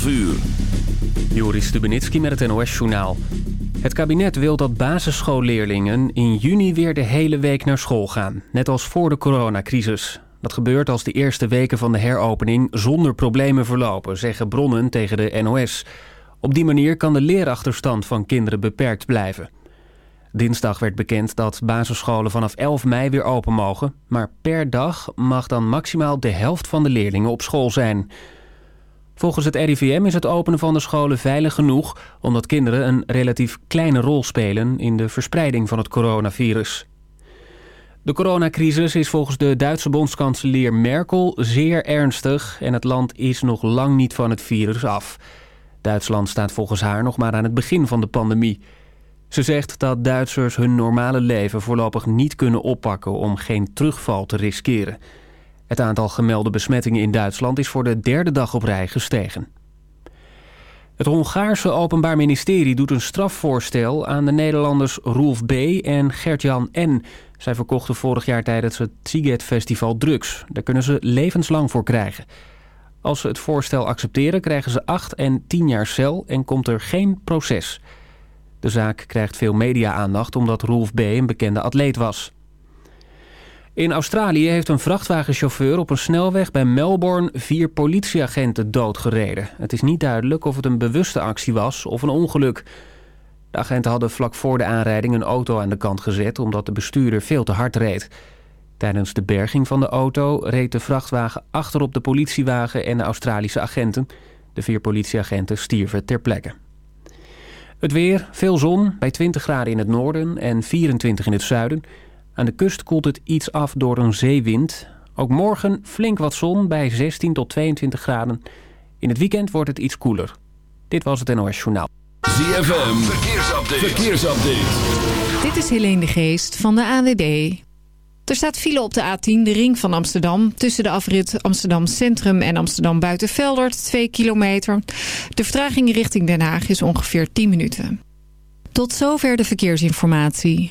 12 uur. Joris Stubenitski met het NOS-journaal. Het kabinet wil dat basisschoolleerlingen in juni weer de hele week naar school gaan. Net als voor de coronacrisis. Dat gebeurt als de eerste weken van de heropening zonder problemen verlopen, zeggen bronnen tegen de NOS. Op die manier kan de leerachterstand van kinderen beperkt blijven. Dinsdag werd bekend dat basisscholen vanaf 11 mei weer open mogen... maar per dag mag dan maximaal de helft van de leerlingen op school zijn. Volgens het RIVM is het openen van de scholen veilig genoeg... omdat kinderen een relatief kleine rol spelen in de verspreiding van het coronavirus. De coronacrisis is volgens de Duitse bondskanselier Merkel zeer ernstig... en het land is nog lang niet van het virus af. Duitsland staat volgens haar nog maar aan het begin van de pandemie... Ze zegt dat Duitsers hun normale leven voorlopig niet kunnen oppakken om geen terugval te riskeren. Het aantal gemelde besmettingen in Duitsland is voor de derde dag op rij gestegen. Het Hongaarse Openbaar Ministerie doet een strafvoorstel aan de Nederlanders Roelf B. en Gertjan N. Zij verkochten vorig jaar tijdens het Siget Festival drugs. Daar kunnen ze levenslang voor krijgen. Als ze het voorstel accepteren krijgen ze 8 en 10 jaar cel en komt er geen proces. De zaak krijgt veel media-aandacht omdat Rolf B. een bekende atleet was. In Australië heeft een vrachtwagenchauffeur op een snelweg bij Melbourne vier politieagenten doodgereden. Het is niet duidelijk of het een bewuste actie was of een ongeluk. De agenten hadden vlak voor de aanrijding een auto aan de kant gezet omdat de bestuurder veel te hard reed. Tijdens de berging van de auto reed de vrachtwagen achterop de politiewagen en de Australische agenten. De vier politieagenten stierven ter plekke. Het weer, veel zon, bij 20 graden in het noorden en 24 in het zuiden. Aan de kust koelt het iets af door een zeewind. Ook morgen flink wat zon bij 16 tot 22 graden. In het weekend wordt het iets koeler. Dit was het NOS Journaal. ZFM, verkeersupdate. verkeersupdate. Dit is Helene de Geest van de AWB. Er staat file op de A10, de ring van Amsterdam... tussen de afrit Amsterdam Centrum en Amsterdam Buitenveldert, 2 kilometer. De vertraging richting Den Haag is ongeveer 10 minuten. Tot zover de verkeersinformatie.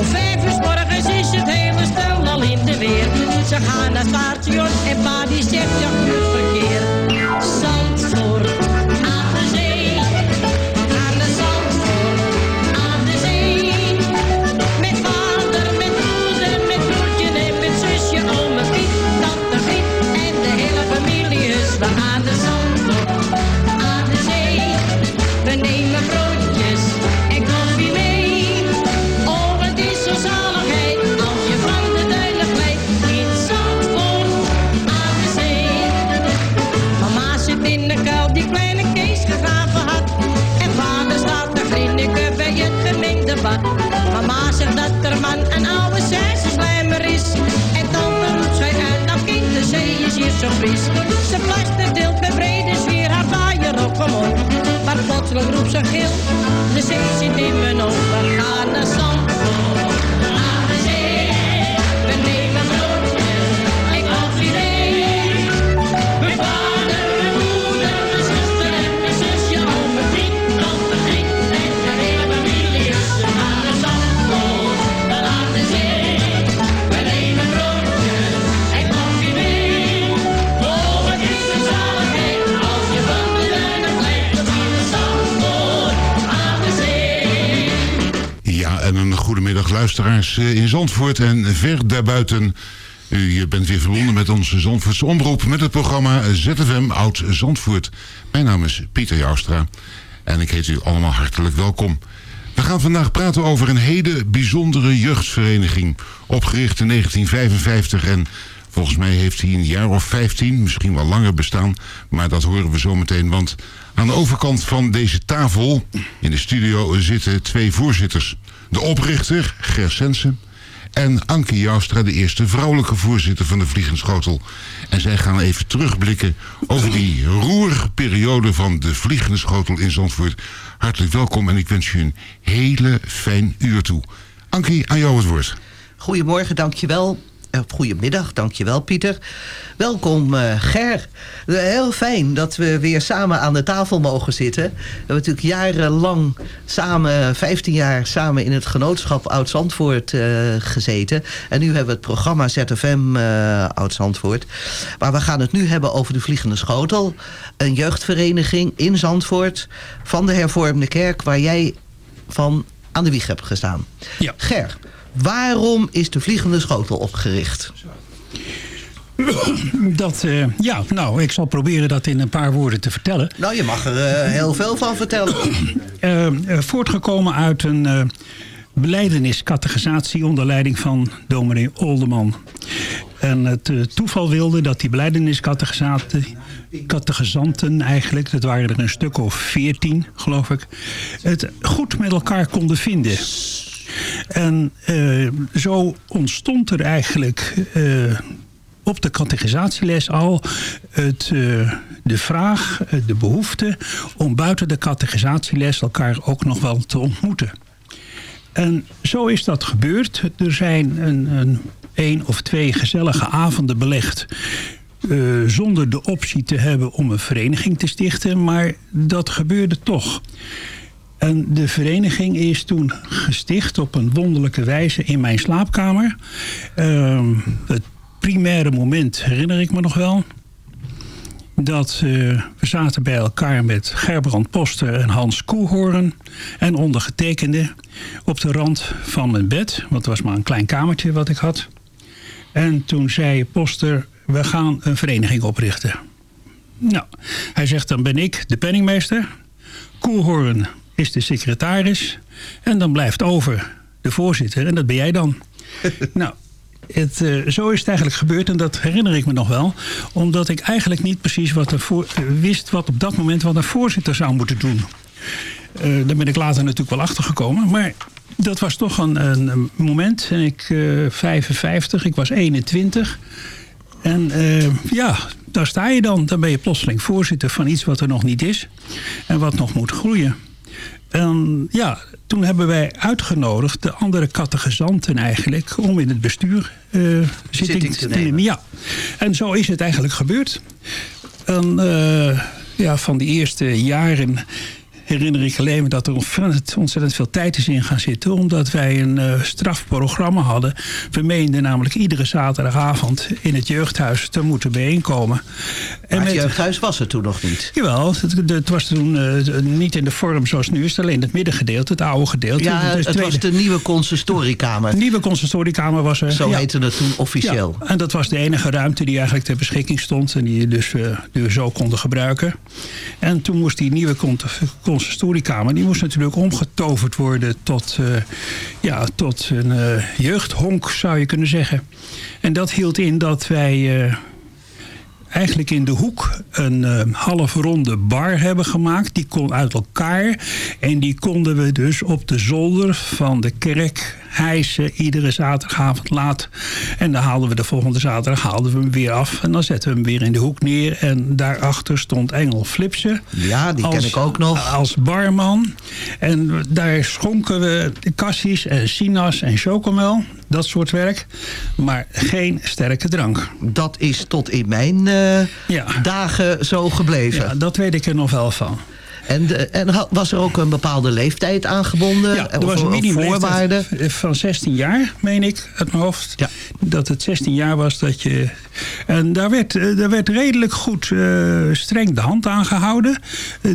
Om vijf uur morgens is het hele stel al in de weer. Ze gaan naar station en pa die zegt ja, goed verkeer. Omhoog. Maar plotseling roept ze gil, de zee zit in mijn ogen. Gaan naar Zandvoort, luisteraars eh, in Zandvoort en ver daarbuiten. U bent weer verbonden met onze Zandvoortse omroep met het programma ZFM Oud Zandvoort. Mijn naam is Pieter Joustra en ik heet u allemaal hartelijk welkom. We gaan vandaag praten over een hele bijzondere jeugdvereniging. Opgericht in 1955 en volgens mij heeft hij een jaar of 15, misschien wel langer bestaan. Maar dat horen we zo meteen, want aan de overkant van deze tafel in de studio zitten twee voorzitters. De oprichter, Ger Sensen, en Anke Joustra, de eerste vrouwelijke voorzitter van de Vliegenschotel. En zij gaan even terugblikken over die roerige periode van de Vliegende Schotel in Zandvoort. Hartelijk welkom en ik wens u een hele fijn uur toe. Ankie, aan jou het woord. Goedemorgen, dankjewel. Uh, goedemiddag, dankjewel Pieter. Welkom uh, Ger. Uh, heel fijn dat we weer samen aan de tafel mogen zitten. We hebben natuurlijk jarenlang samen, 15 jaar samen in het genootschap Oud-Zandvoort uh, gezeten. En nu hebben we het programma ZFM Oud-Zandvoort. Maar we gaan het nu hebben over de Vliegende Schotel. Een jeugdvereniging in Zandvoort van de hervormde kerk... waar jij van aan de wieg hebt gestaan. Ja. Ger, Waarom is de Vliegende Schotel opgericht? Dat, uh, ja, nou, ik zal proberen dat in een paar woorden te vertellen. Nou, je mag er uh, heel veel van vertellen. Uh, voortgekomen uit een beleideniscategorisatie onder leiding van dominee Olderman. En het toeval wilde dat die beleideniscategorisanten eigenlijk, dat waren er een stuk of veertien, geloof ik, het goed met elkaar konden vinden. En uh, zo ontstond er eigenlijk uh, op de categorisatieles al het, uh, de vraag, de behoefte... om buiten de categorisatieles elkaar ook nog wel te ontmoeten. En zo is dat gebeurd. Er zijn een, een, of twee gezellige avonden belegd... Zonder de optie te hebben om een vereniging te stichten. Maar dat gebeurde toch. En de vereniging is toen gesticht op een wonderlijke wijze in mijn slaapkamer. Uh, het primaire moment herinner ik me nog wel. Dat uh, we zaten bij elkaar met Gerbrand Poster en Hans Koehoorn. En ondergetekende op de rand van mijn bed. Want het was maar een klein kamertje wat ik had. En toen zei Poster, we gaan een vereniging oprichten. Nou, hij zegt dan ben ik de penningmeester. Koehoorn is de secretaris. En dan blijft over de voorzitter. En dat ben jij dan. nou, het, uh, zo is het eigenlijk gebeurd. En dat herinner ik me nog wel. Omdat ik eigenlijk niet precies wat voor, wist... wat op dat moment wat een voorzitter zou moeten doen. Uh, daar ben ik later natuurlijk wel achter gekomen. Maar dat was toch een, een moment. En ik uh, 55, ik was 21. En ja, daar sta je dan. Dan ben je plotseling voorzitter van iets wat er nog niet is. En wat nog moet groeien. En ja, toen hebben wij uitgenodigd de andere categorisanten eigenlijk... om in het bestuur uh, zitting te nemen. Ja. En zo is het eigenlijk gebeurd. En uh, ja, van die eerste jaren herinner ik alleen maar dat er ontzettend, veel tijd is in gaan zitten. Omdat wij een uh, strafprogramma hadden. We meenden namelijk iedere zaterdagavond in het jeugdhuis te moeten bijeenkomen. En maar het jeugdhuis was er toen nog niet? Jawel, het, het was toen uh, niet in de vorm zoals nu is. Alleen het middengedeelte, het oude gedeelte. Ja, het, het was de nieuwe consistoriekamer. De nieuwe consistoriekamer was er. Zo ja. heette het toen officieel. Ja, en dat was de enige ruimte die eigenlijk ter beschikking stond. En die, dus, uh, zo konden gebruiken. En toen moest die nieuwe consistoriekamer... die moest natuurlijk omgetoverd worden tot, uh, ja, tot een uh, jeugdhonk, zou je kunnen zeggen. En dat hield in dat wij uh, eigenlijk in de hoek een uh, halfronde bar hebben gemaakt. Die kon uit elkaar. En die konden we dus op de zolder van de kerk hijsen. Iedere zaterdagavond laat. En dan haalden we de volgende zaterdag haalden we hem weer af. En dan zetten we hem weer in de hoek neer. En daarachter stond Engel Flipsen. Ja, die als, ken ik ook nog. Als barman. En daar schonken we cassis en sinaas en chocomel. Dat soort werk. Maar geen sterke drank. Dat is tot in mijn uh, ja. dagen zo gebleven. Ja, dat weet ik er nog wel van. En, de, en was er ook een bepaalde leeftijd aangebonden? Ja, er was een minimumvoorwaarde van 16 jaar, meen ik, uit mijn hoofd. Ja. Dat het 16 jaar was dat je... En daar werd, daar werd redelijk goed uh, streng de hand aangehouden.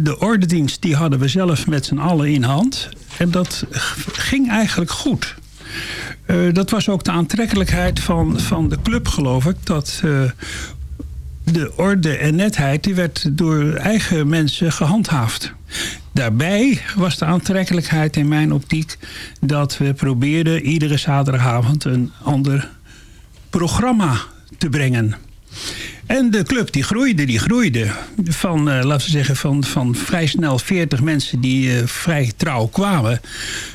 De ordendienst die hadden we zelf met z'n allen in hand. En dat ging eigenlijk goed. Uh, dat was ook de aantrekkelijkheid van, van de club, geloof ik. Dat uh, de orde en netheid die werd door eigen mensen gehandhaafd. Daarbij was de aantrekkelijkheid in mijn optiek dat we probeerden iedere zaterdagavond een ander programma te brengen. En de club die groeide, die groeide. Van, uh, laten we zeggen, van, van vrij snel 40 mensen die uh, vrij trouw kwamen...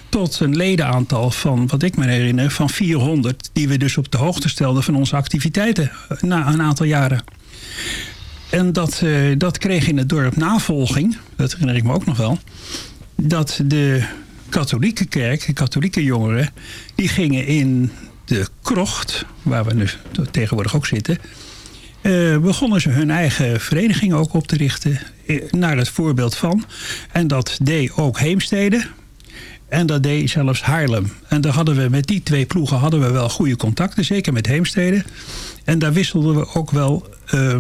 tot een ledenaantal van, wat ik me herinner, van 400... die we dus op de hoogte stelden van onze activiteiten na een aantal jaren. En dat, uh, dat kreeg in het dorp navolging, dat herinner ik me ook nog wel... dat de katholieke kerk, de katholieke jongeren... die gingen in de krocht, waar we nu tegenwoordig ook zitten... Uh, begonnen ze hun eigen vereniging ook op te richten. Naar het voorbeeld van. En dat deed ook Heemstede. En dat deed zelfs Haarlem. En daar hadden we met die twee ploegen hadden we wel goede contacten. Zeker met Heemstede. En daar wisselden we ook wel uh,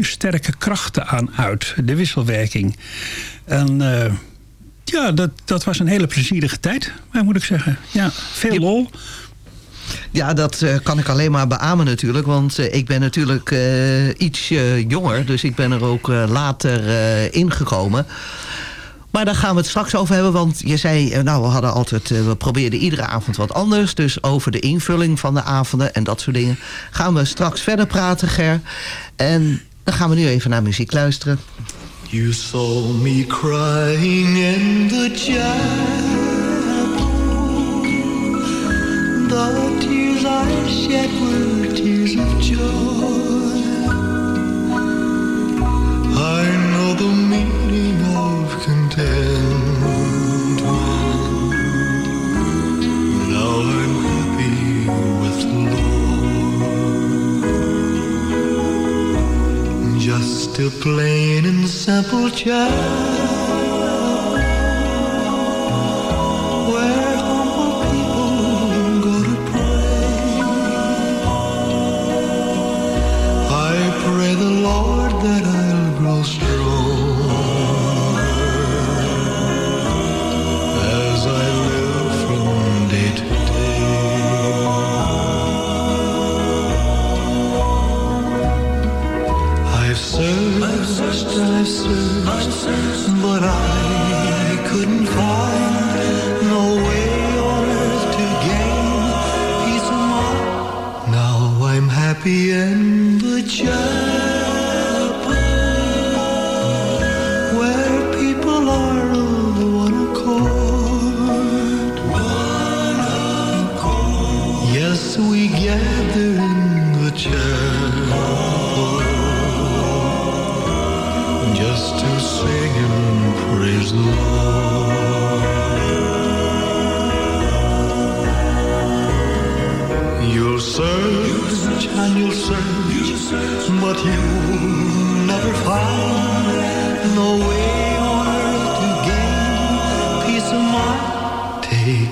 sterke krachten aan uit. De wisselwerking. En uh, ja, dat, dat was een hele plezierige tijd. moet ik zeggen. Ja, veel lol. Ja, dat uh, kan ik alleen maar beamen natuurlijk. Want uh, ik ben natuurlijk uh, iets jonger. Dus ik ben er ook later ingekomen. Maar daar gaan we het straks over hebben. Want je zei, nou we hadden altijd, we probeerden iedere avond wat anders. Dus over de invulling van de avonden en dat soort dingen. Gaan we straks verder praten, Ger. En dan gaan we nu even naar muziek luisteren. You saw me crying in the chapel. The tears I shed were tears of joy. I know the meaning A plain and simple child.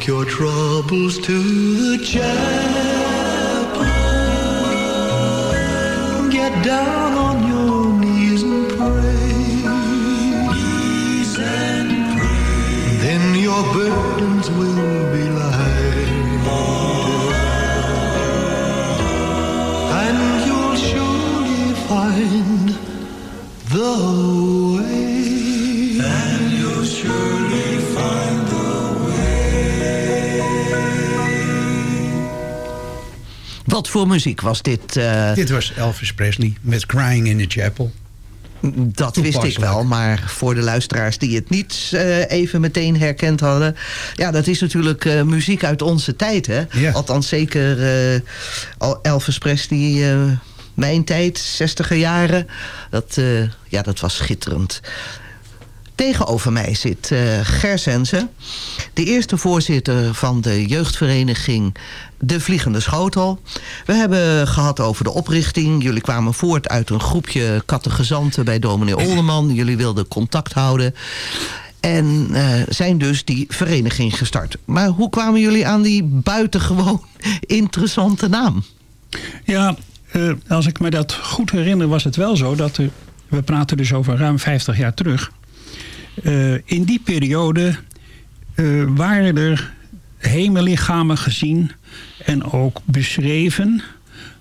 Take your troubles to the chapel. Get down on your knees and pray. Knees and pray. Then your burdens will Wat voor muziek was dit? eh? Dit was Elvis Presley met Crying in the Chapel. Dat wist ik wel, maar voor de luisteraars die het niet eh, even meteen herkend hadden. Ja, dat is natuurlijk eh, muziek uit onze tijd, hè? Althans zeker Elvis Presley, mijn tijd, 60er jaren. Dat, ja, dat was schitterend. Tegenover mij zit eh Ger de eerste voorzitter van de jeugdvereniging De Vliegende Schotel. We hebben gehad over de oprichting. Jullie kwamen voort uit een groepje kattegezanten bij dominee Olderman. Jullie wilden contact houden. En eh, zijn dus die vereniging gestart. Maar hoe kwamen jullie aan die buitengewoon interessante naam? Ja, eh, als ik me dat goed herinner was het wel zo dat we praten dus over ruim 50 jaar terug. Eh, in die periode eh, waren er hemellichamen gezien en ook beschreven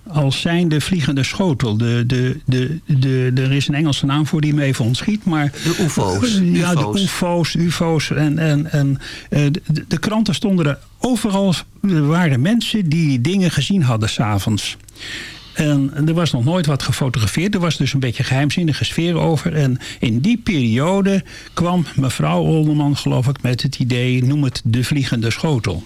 als zijnde vliegende schotel. De, de, de, de, er is een Engelse naam voor die me even ontschiet. Maar, De UFO's. Ja, de UFO's. UFO's. En, en, en eh, de, de kranten stonden er overal. Er waren mensen die dingen gezien hadden s'avonds. En er was nog nooit wat gefotografeerd. Er was dus een beetje geheimzinnige sfeer over. En in die periode kwam mevrouw Olderman, geloof ik, met het idee... noem het de vliegende schotel.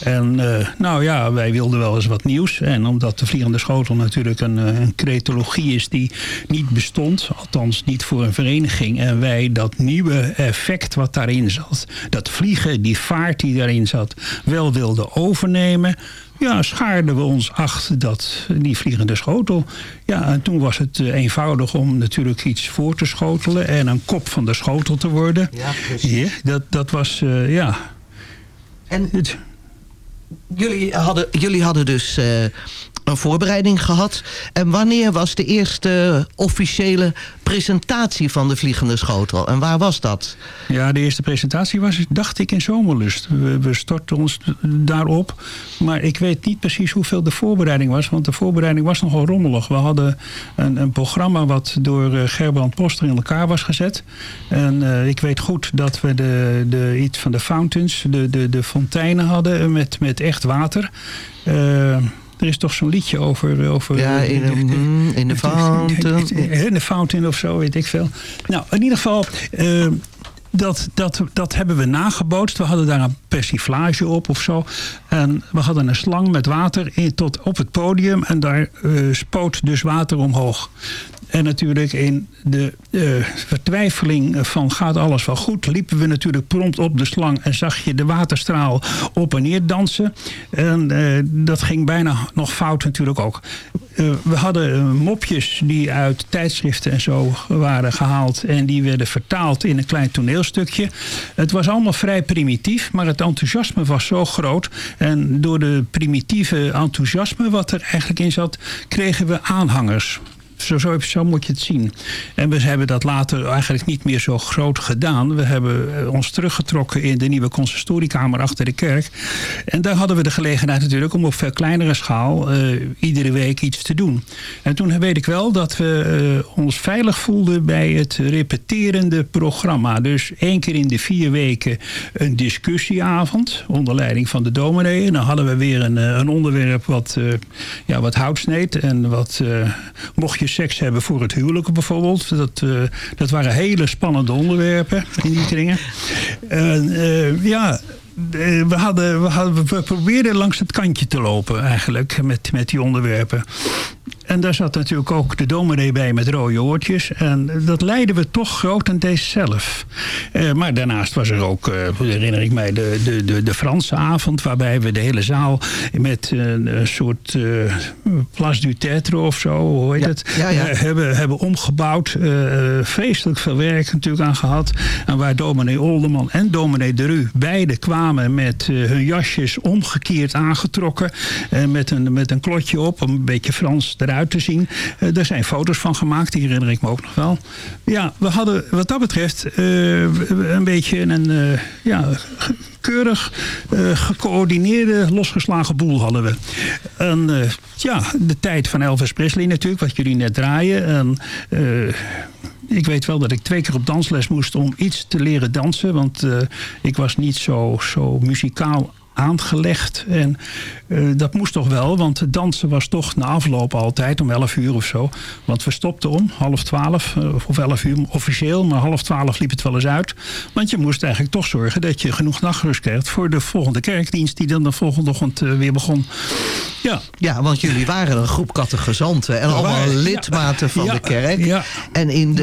En eh, nou ja, wij wilden wel eens wat nieuws. En omdat de vliegende schotel natuurlijk een, eh, een cretologie is die niet bestond... althans niet voor een vereniging... en wij dat nieuwe effect wat daarin zat... dat vliegen, die vaart die daarin zat... wel wilden overnemen ja, schaarden we ons achter dat, die vliegende schotel. Ja, en toen was het eh, eenvoudig om natuurlijk iets voor te schotelen... en een kop van de schotel te worden. Ja, precies. Ja, dat, dat was, eh, ja... En jullie hadden, jullie hadden dus eh, een voorbereiding gehad. En wanneer was de eerste officiële presentatie van de Vliegende Schotel? En waar was dat? Ja, de eerste presentatie was, dacht ik, in Zomerlust. We, we stortten ons daarop. Maar ik weet niet precies hoeveel de voorbereiding was. Want de voorbereiding was nogal rommelig. We hadden een, een programma wat door eh, Gerbrand Poster in elkaar was gezet. En eh, ik weet goed dat we de, de, iets van de fountains, de, de, de fonteinen hadden met, met echt water. Eh, er is toch zo'n liedje over... over Ja, in de, mm, in de fountain. in de fountain of zo, weet ik veel. Nou, in ieder geval, eh, dat, dat, dat hebben we nagebootst. We hadden daar een persiflage op of zo. En we hadden een slang met water in, tot op het podium. En daar eh, spoot dus water omhoog. En natuurlijk in de eh, vertwijfeling van gaat alles wel goed... liepen we natuurlijk prompt op de slang... en zag je de waterstraal op en neer dansen. En eh, dat ging bijna nog fout natuurlijk ook. Eh, we hadden mopjes die uit tijdschriften en zo waren gehaald... en die werden vertaald in een klein toneelstukje. Het was allemaal vrij primitief, maar het enthousiasme was zo groot. En door de primitieve enthousiasme wat er eigenlijk in zat... kregen we aanhangers. Zo, zo, moet je het zien. En we hebben dat later eigenlijk niet meer zo groot gedaan. We hebben eh, ons teruggetrokken in de nieuwe consistoriekamer achter de kerk. En daar hadden we de gelegenheid natuurlijk om op veel kleinere schaal eh, iedere week iets te doen. En toen weet ik wel dat we eh, ons veilig voelden bij het repeterende programma. Dus één keer in de vier weken een discussieavond onder leiding van de dominee. Dan hadden we weer een, een onderwerp wat, ja, wat hout sneed en wat mocht je seks hebben voor het huwelijk bijvoorbeeld. Dat, eh, dat waren hele spannende onderwerpen in die kringen. En, eh, ja, eh, we, hadden, we, hadden, we probeerden langs het kantje te lopen eigenlijk met, met die onderwerpen. En daar zat natuurlijk ook de dominee bij met rode oortjes. En dat leidden we toch grotendeels zelf. Eh, maar daarnaast was er ook, eh, herinner ik mij, de, de, de, de Franse avond... waarbij we de hele zaal met een, een soort eh Place du Tetre of zo, hoe heet het... ja, ja. eh, hebben, hebben omgebouwd. Eh, eh, vreselijk veel werk natuurlijk aan gehad. En waar dominee Olderman en dominee de Ru beide kwamen met eh, hun jasjes omgekeerd aangetrokken. En met een, met een klotje op een beetje Frans eruit te zien. Daar zijn foto's van gemaakt, die herinner ik me ook nog wel. Ja, we hadden wat dat betreft eh, een beetje een eh, ja, keurig gecoördineerde, losgeslagen boel hadden we. En ja, de tijd van Elvis Presley natuurlijk, wat jullie net draaien. En, ik weet wel dat ik twee keer op dansles moest om iets te leren dansen. Want ik was niet zo, zo muzikaal aangelegd. En eh, dat moest toch wel, want dansen was toch na afloop altijd om 11 uur of zo. Want we stopten om half twaalf, eh, of 11 uur officieel, maar half twaalf liep het wel eens uit. Want je moest eigenlijk toch zorgen dat je genoeg nachtrust kreeg voor de volgende kerkdienst die dan de volgende ochtend eh, weer begon. Ja. Ja, want jullie waren een groep catechisanten en allemaal ja. lidmaten van Ja, de kerk. ja. En in de,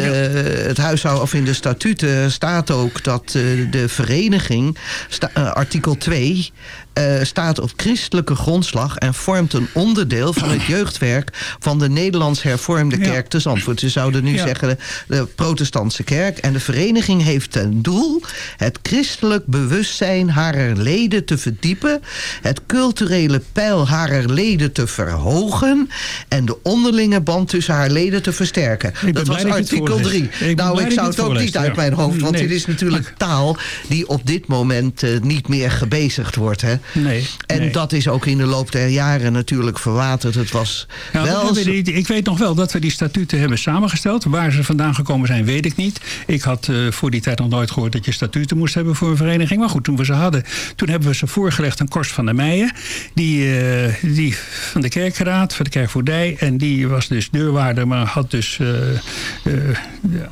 het huishouden of in de statuten staat ook dat de vereniging, sta- artikel 2, eh, staat op christelijke grondslag en vormt een onderdeel van het jeugdwerk van de Nederlands hervormde Ja. kerk te Zandvoort. Ze zouden nu Ja. zeggen de, de protestantse kerk. En de vereniging heeft ten doel het christelijk bewustzijn harer leden te verdiepen, het culturele peil harer leden te verhogen en de onderlinge band tussen haar leden te versterken. Dat was artikel voorleest. 3. Ik ben Nou, ik zou het het ook niet uit ja. mijn hoofd, want Nee. dit is natuurlijk taal die op dit moment eh, niet meer gebezigd wordt. Hè? Nee. En nee. dat is ook in de loop der jaren natuurlijk verwaterd. Het was wel... ik weet nog wel dat we die statuten hebben samengesteld. Waar ze vandaan gekomen zijn, weet ik niet. Ik had eh, voor die tijd nog nooit gehoord dat je statuten moest hebben voor een vereniging. Maar goed, toen we ze hadden, toen hebben we ze voorgelegd aan Korst van der Meijen. Die, eh, die van de kerkraad, van de kerkvoerdij. En die was dus deurwaarder, maar had dus eh,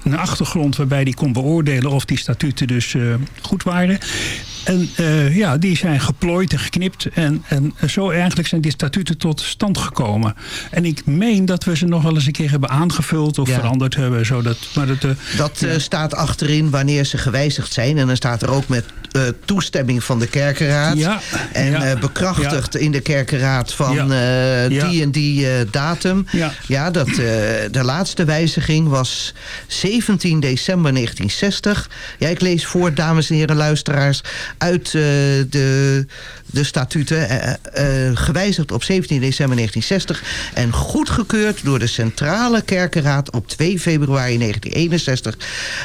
een achtergrond waarbij die kon beoordelen of die statuten dus goed waren. En eh, ja, die zijn geplooid en geknipt. En, en zo eigenlijk zijn die statuten tot stand gekomen. En ik meen dat we ze nog wel eens een keer hebben aangevuld of Ja. veranderd hebben. Zodat, maar dat, eh, Dat eh, staat achterin wanneer ze gewijzigd zijn. En dan staat er ook met toestemming van de kerkenraad. Ja, En ja, bekrachtigd in de kerkenraad van die en die datum. Ja. dat, de laatste wijziging was 17 december 1960. Ja, ik lees voor, dames en heren luisteraars, uit eh, de, de statuten. eh, eh, gewijzigd op 17 december 1960. En goedgekeurd door de Centrale Kerkenraad op 2 februari 1961.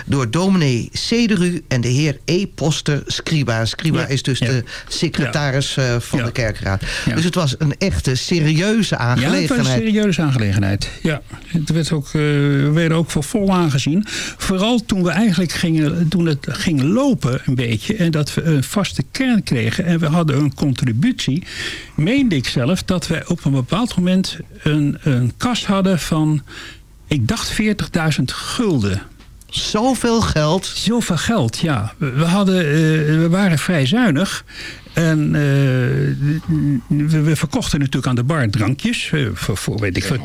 Door dominee Cederu en de heer E. Poster Scriba. Scriba Ja. is dus Ja. de secretaris eh, van Ja. de kerkenraad. Dus het was een echte serieuze Ja, het was een aangelegenheid. serieuze aangelegenheid. Ja, het werd ook, eh, we werden ook voor vol aangezien. Vooral toen we eigenlijk gingen, toen het ging lopen een beetje... en dat we een vaste kern kregen en we hadden een contributie... meende ik zelf dat wij op een bepaald moment een, een kas hadden van... ik dacht 40.000 gulden. Zoveel geld? Zoveel geld, ja. We, we hadden, eh, we waren vrij zuinig. En eh, we, we verkochten natuurlijk aan de bar drankjes. eh, voor, voor, weet ik, voor,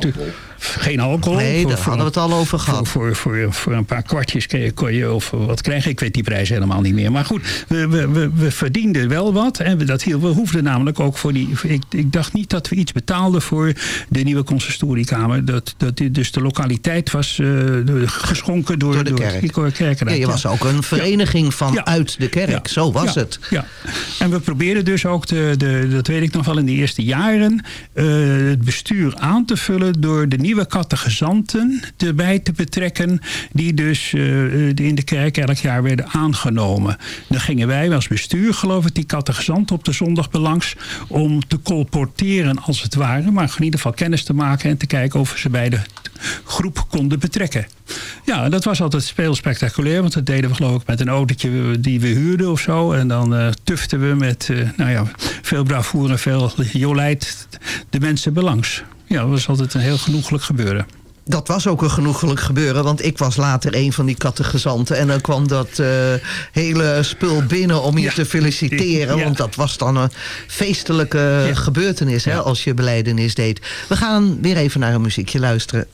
geen alcohol. Nee, Voor- daar voor- hadden we het al over gehad. Voor, voor, voor, een paar kwartjes kon je, of wat krijgen. Ik weet die prijs helemaal niet meer. Maar goed, we, we, we, we verdienden wel wat. En we, dat we hoefden namelijk ook voor die... Ik, ik dacht niet dat we iets betaalden voor de nieuwe consistoriekamer. Dat, dat dus de lokaliteit was de- geschonken door, Door de kerk. Ja, je was ook een vereniging van uit de kerk. Zo was het. Ja. En we probeerden dus ook, de, de, dat weet ik nog wel in de eerste jaren... eh, het bestuur aan te vullen door de nieuwe catechizanten erbij te betrekken... die dus eh, in de kerk elk jaar werden aangenomen. Dan gingen wij als bestuur, geloof ik, die catechizanten op de zondag belangs... om te colporteren als het ware, maar in ieder geval kennis te maken... en te kijken of ze bij de groep konden betrekken. Ja, dat was altijd heel spectaculair. Want dat deden we geloof ik met een autootje die we huurden of zo. En dan eh tuften we met eh, nou ja, veel bravoure en veel jolijt de mensen belangs. Ja, dat was altijd een heel genoeglijk gebeuren. dat was ook een genoegelijk gebeuren, want ik was later een van die kattegezanten. En dan kwam dat eh, hele spul binnen om je te feliciteren. Ja. Want dat was dan een feestelijke gebeurtenis hè, als je beleidenis deed. We gaan weer even naar een muziekje luisteren.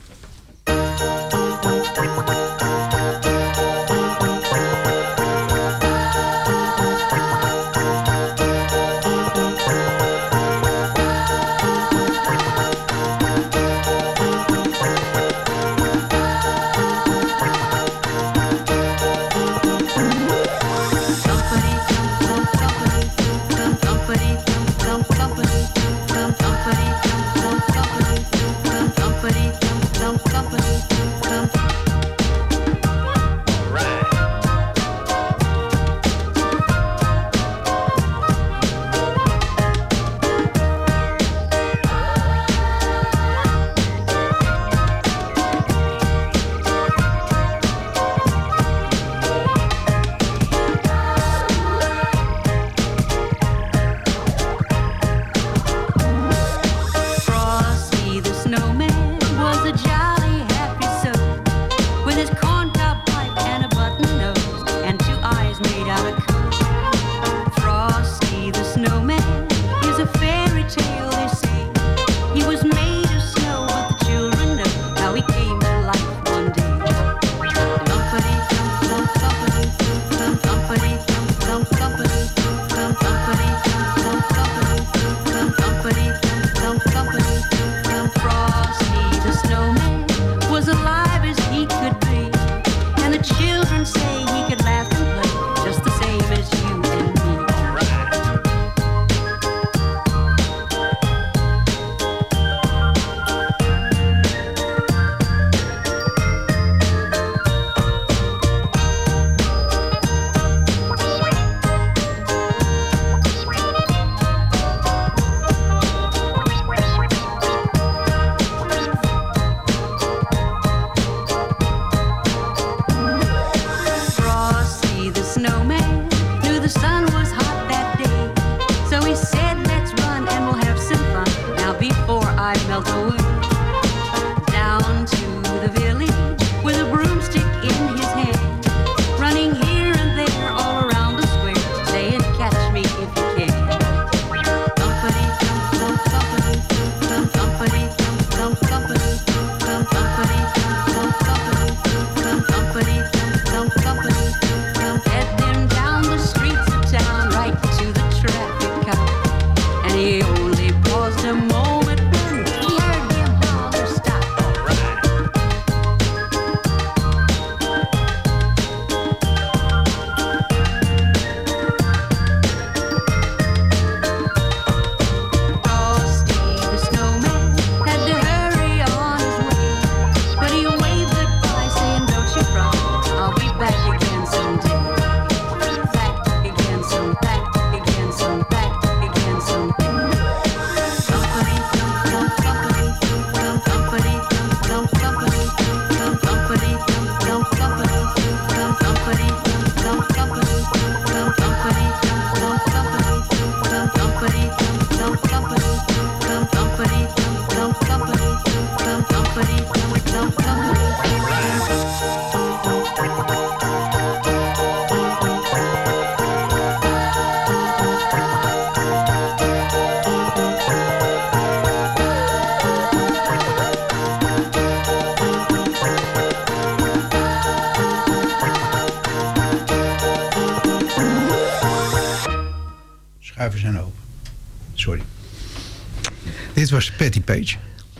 Was Patty Page.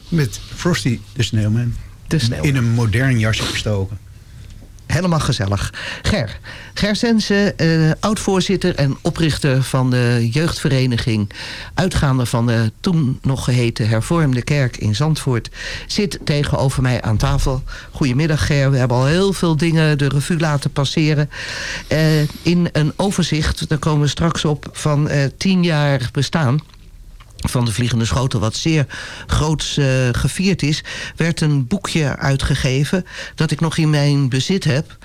Met Frosty de Snowman. In een modern jasje gestoken. Helemaal gezellig. Ger. Ger Sense, eh, oud-voorzitter en oprichter van de jeugdvereniging... uitgaande van de toen nog geheten hervormde kerk in Zandvoort... zit tegenover mij aan tafel. Goedemiddag Ger, we hebben al heel veel dingen de revue laten passeren. Eh, in een overzicht, daar komen we straks op, van eh, tien jaar bestaan van de Vliegende Schotel, wat zeer groots eh, gevierd is... werd een boekje uitgegeven dat ik nog in mijn bezit heb.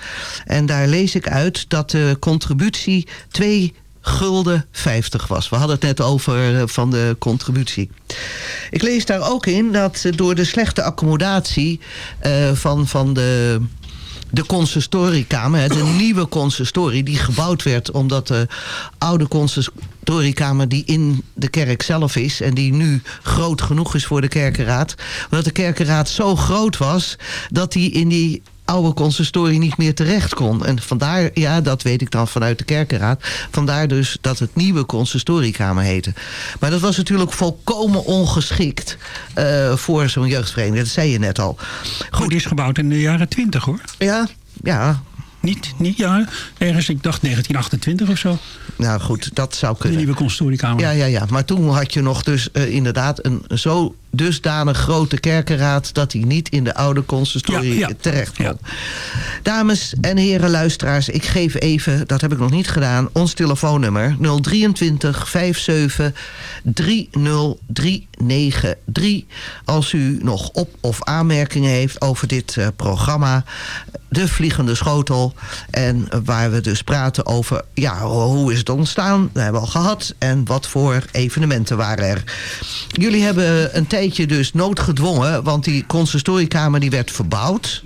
En daar lees ik uit dat de contributie 2 gulden 50 was. We hadden het net over eh, van de contributie. Ik lees daar ook in dat eh, door de slechte accommodatie van, van de de consistoriekamer, de nieuwe consistorie... die gebouwd werd omdat de oude consistoriekamer... die in de kerk zelf is en die nu groot genoeg is voor de kerkenraad... omdat de kerkenraad zo groot was dat die in die oude consistorie niet meer terecht kon. En vandaar, ja, dat weet ik dan vanuit de kerkenraad... vandaar dus dat het nieuwe consistoriekamer heette. Maar dat was natuurlijk volkomen ongeschikt eh, voor zo'n jeugdvereniging. Dat zei je net al. Goed, die is gebouwd in de jaren 20 hoor. Ja, ja. Niet, niet ja, ergens, ik dacht 1928 of zo. Nou goed, dat zou kunnen. De nieuwe consistoriekamer. Ja, ja, ja. Maar toen had je nog dus uh, inderdaad een zo dusdanig grote kerkenraad... dat hij niet in de oude consistorie Ja, ja. terecht kon. Dames en heren luisteraars, ik geef even, dat heb ik nog niet gedaan... ons telefoonnummer 023 57 30393. Als u nog op- of aanmerkingen heeft over dit eh, programma... De Vliegende Schotel. En waar we dus praten over, ja, hoe is het ontstaan? Dat hebben we al gehad. En wat voor evenementen waren er? Jullie hebben een dus noodgedwongen... want die consistoriekamer die werd verbouwd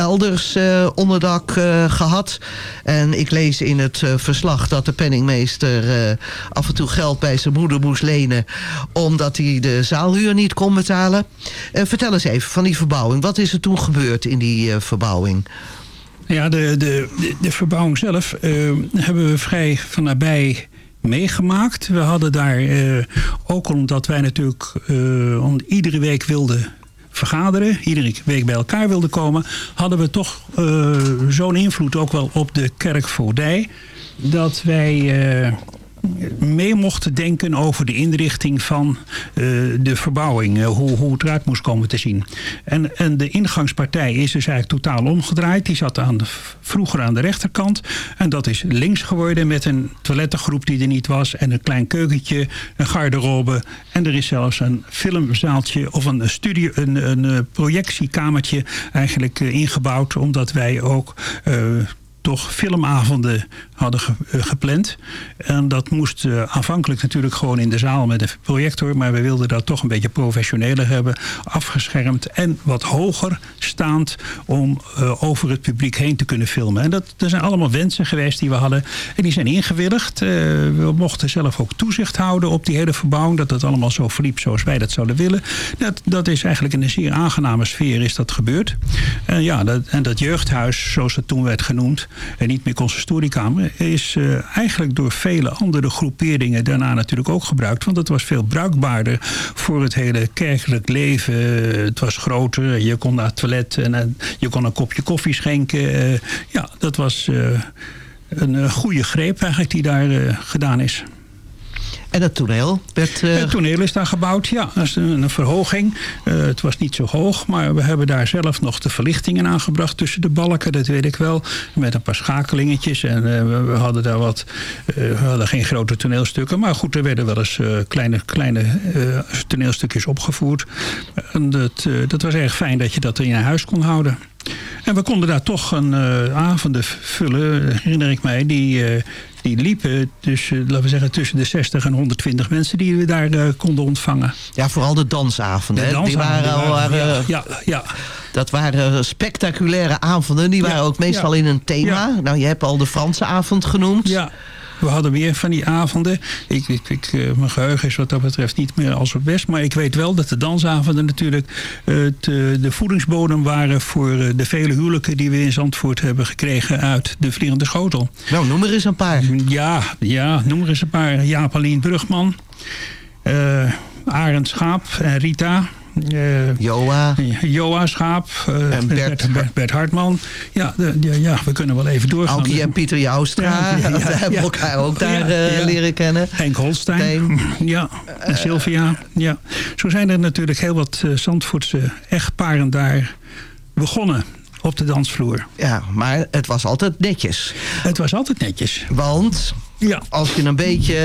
elders eh, onderdak eh, gehad. En ik lees in het eh, verslag dat de penningmeester af en toe geld bij zijn moeder moest lenen... omdat hij de zaalhuur niet kon betalen. Vertel eens even van die verbouwing. Wat is er toen gebeurd in die verbouwing? Ja, de, de, de, de verbouwing zelf hebben we vrij van nabij meegemaakt. We hadden daar, eh, ook omdat wij natuurlijk om, iedere week wilden vergaderen, iedere week bij elkaar wilden komen, hadden we toch eh, zo'n invloed ook wel op de kerkvoogdij, dat wij mee mochten denken over de inrichting van eh, de verbouwing. eh, hoe, hoe het eruit moest komen te zien. En, en de ingangspartij is dus eigenlijk totaal omgedraaid. Die zat aan vroeger aan de rechterkant. En dat is links geworden met een toilettengroep die er niet was. En een klein keukentje, een garderobe. En er is zelfs een filmzaaltje of een, studio, een, een projectiekamertje eigenlijk eh, ingebouwd. Omdat wij ook... toch filmavonden hadden eh, gepland. En dat moest eh, aanvankelijk natuurlijk gewoon in de zaal met een projector. Maar we wilden dat toch een beetje professioneler hebben. Afgeschermd en wat hoger staand om eh, over het publiek heen te kunnen filmen. En dat, dat zijn allemaal wensen geweest die we hadden. En die zijn ingewilligd. We mochten zelf ook toezicht houden op die hele verbouwing. Dat het allemaal zo verliep zoals wij dat zouden willen. Dat, dat is eigenlijk in een zeer aangename sfeer is dat gebeurd. En ja, dat, en dat jeugdhuis, zoals het toen werd genoemd, en niet meer consistoriekamer, is eh, eigenlijk door vele andere groeperingen daarna natuurlijk ook gebruikt. Want het was veel bruikbaarder voor het hele kerkelijk leven. Het was groter, je kon naar het toilet en eh, je kon een kopje koffie schenken. Eh, ja, dat was een goede greep eigenlijk die daar gedaan is. En het toneel werd... eh, Het toneel is daar gebouwd, ja. Dat is een, verhoging. Eh, het was niet zo hoog, maar we hebben daar zelf nog de verlichtingen aangebracht tussen de balken. Dat weet ik wel. Met een paar schakelingetjes. En eh, we, we hadden daar wat... we hadden geen grote toneelstukken. Maar goed, er werden wel eens kleine, kleine toneelstukjes opgevoerd. En dat, dat was erg fijn dat je dat in je huis kon houden. En we konden daar toch een eh, avonden vullen, herinner ik mij, die, eh, die liepen tussen, laten we zeggen, tussen de 60 en 120 mensen die we daar eh, konden ontvangen. Ja, vooral de dansavonden. De die waren al... die waren- waren- ja, ja, Dat waren spectaculaire avonden. Die waren ook meestal in een thema. Nou, je hebt al de Franse avond genoemd. Ja. We hadden meer van die avonden. Ik, ik, ik, eh, mijn geheugen is wat dat betreft niet meer als het best. Maar ik weet wel dat de dansavonden natuurlijk eh, de voedingsbodem waren... voor eh, de vele huwelijken die we in Zandvoort hebben gekregen uit de Vliegende Schotel. Nou, noem er eens een paar. Ja, ja noem er eens een paar. Jaapalien Brugman, eh Arend Schaap en Rita... eh, Joa. Joa Schaap. eh, En Bert. Bert, Bert Hartman. Ja, de- ja, ja, we kunnen wel even doorgaan. Aukie en Pieter Joustra. Ja, ja, hebben elkaar ook daar eh, leren kennen. Henk Holstein. Ja, en Sylvia. Ja. Zo zijn er natuurlijk heel wat Zandvoortse echtparen daar begonnen op de dansvloer. Ja, maar het was altijd netjes. Het was altijd netjes. Want Ja. Als je een beetje...